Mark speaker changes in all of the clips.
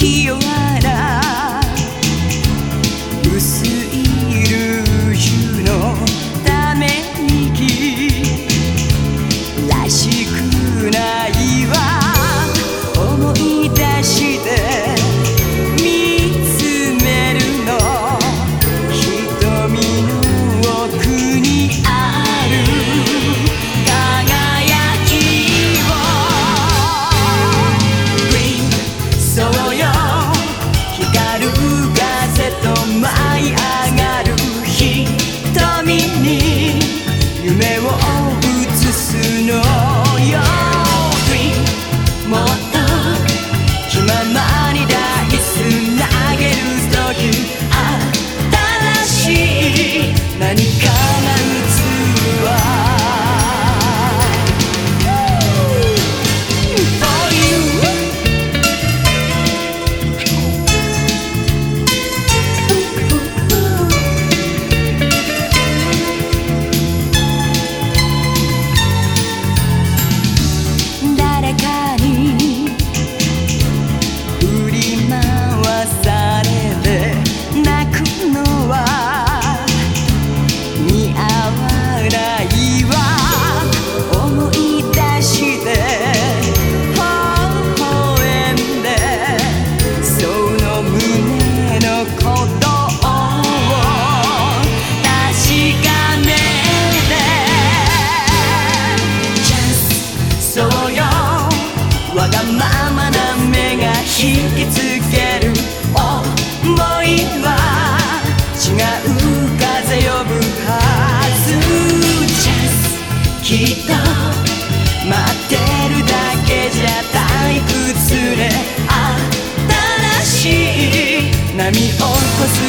Speaker 1: 清な波を起こす時よ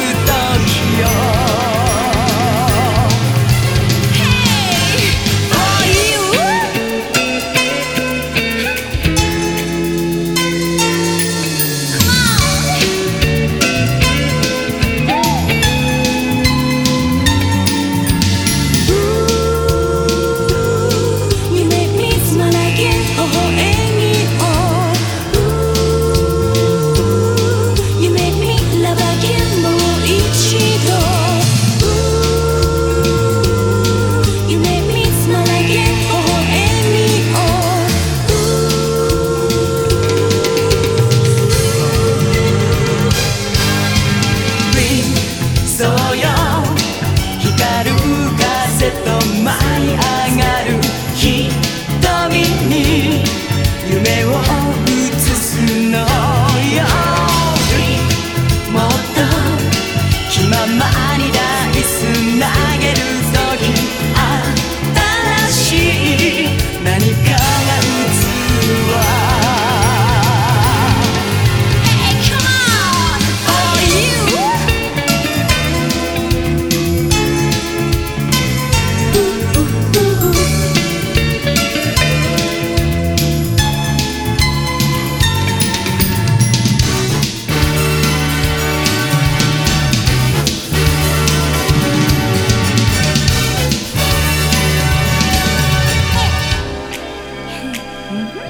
Speaker 1: Mm-hmm.